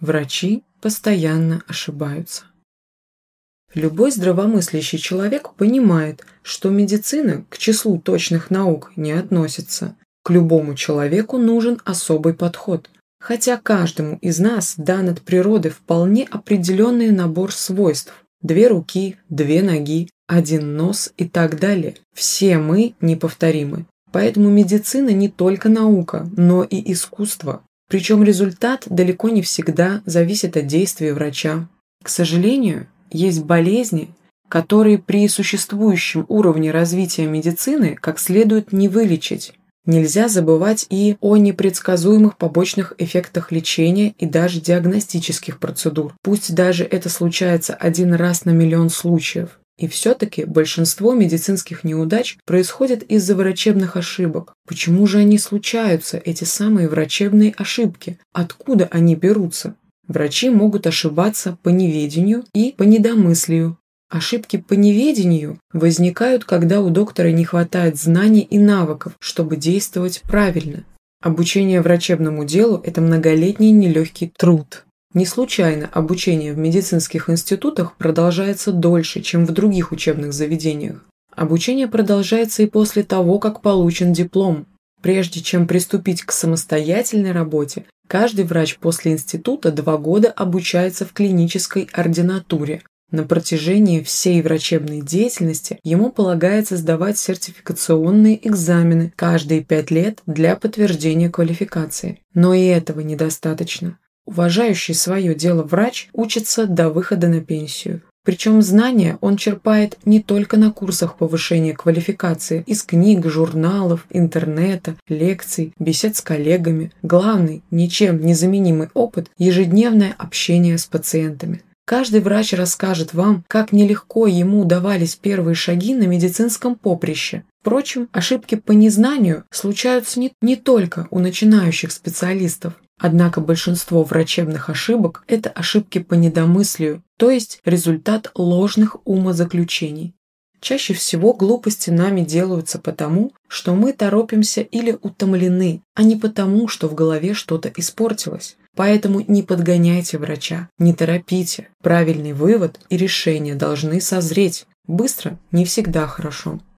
Врачи постоянно ошибаются. Любой здравомыслящий человек понимает, что медицина к числу точных наук не относится. К любому человеку нужен особый подход. Хотя каждому из нас дан от природы вполне определенный набор свойств. Две руки, две ноги, один нос и так далее. Все мы неповторимы. Поэтому медицина не только наука, но и искусство. Причем результат далеко не всегда зависит от действия врача. К сожалению, есть болезни, которые при существующем уровне развития медицины как следует не вылечить. Нельзя забывать и о непредсказуемых побочных эффектах лечения и даже диагностических процедур. Пусть даже это случается один раз на миллион случаев. И все-таки большинство медицинских неудач происходит из-за врачебных ошибок. Почему же они случаются, эти самые врачебные ошибки? Откуда они берутся? Врачи могут ошибаться по неведению и по недомыслию. Ошибки по неведению возникают, когда у доктора не хватает знаний и навыков, чтобы действовать правильно. Обучение врачебному делу – это многолетний нелегкий труд. Не случайно обучение в медицинских институтах продолжается дольше, чем в других учебных заведениях. Обучение продолжается и после того, как получен диплом. Прежде чем приступить к самостоятельной работе, каждый врач после института два года обучается в клинической ординатуре. На протяжении всей врачебной деятельности ему полагается сдавать сертификационные экзамены каждые пять лет для подтверждения квалификации. Но и этого недостаточно. Уважающий свое дело врач учится до выхода на пенсию. Причем знания он черпает не только на курсах повышения квалификации, из книг, журналов, интернета, лекций, бесед с коллегами. Главный, ничем незаменимый опыт – ежедневное общение с пациентами. Каждый врач расскажет вам, как нелегко ему давались первые шаги на медицинском поприще. Впрочем, ошибки по незнанию случаются не, не только у начинающих специалистов. Однако большинство врачебных ошибок – это ошибки по недомыслию, то есть результат ложных умозаключений. Чаще всего глупости нами делаются потому, что мы торопимся или утомлены, а не потому, что в голове что-то испортилось. Поэтому не подгоняйте врача, не торопите. Правильный вывод и решение должны созреть. Быстро не всегда хорошо.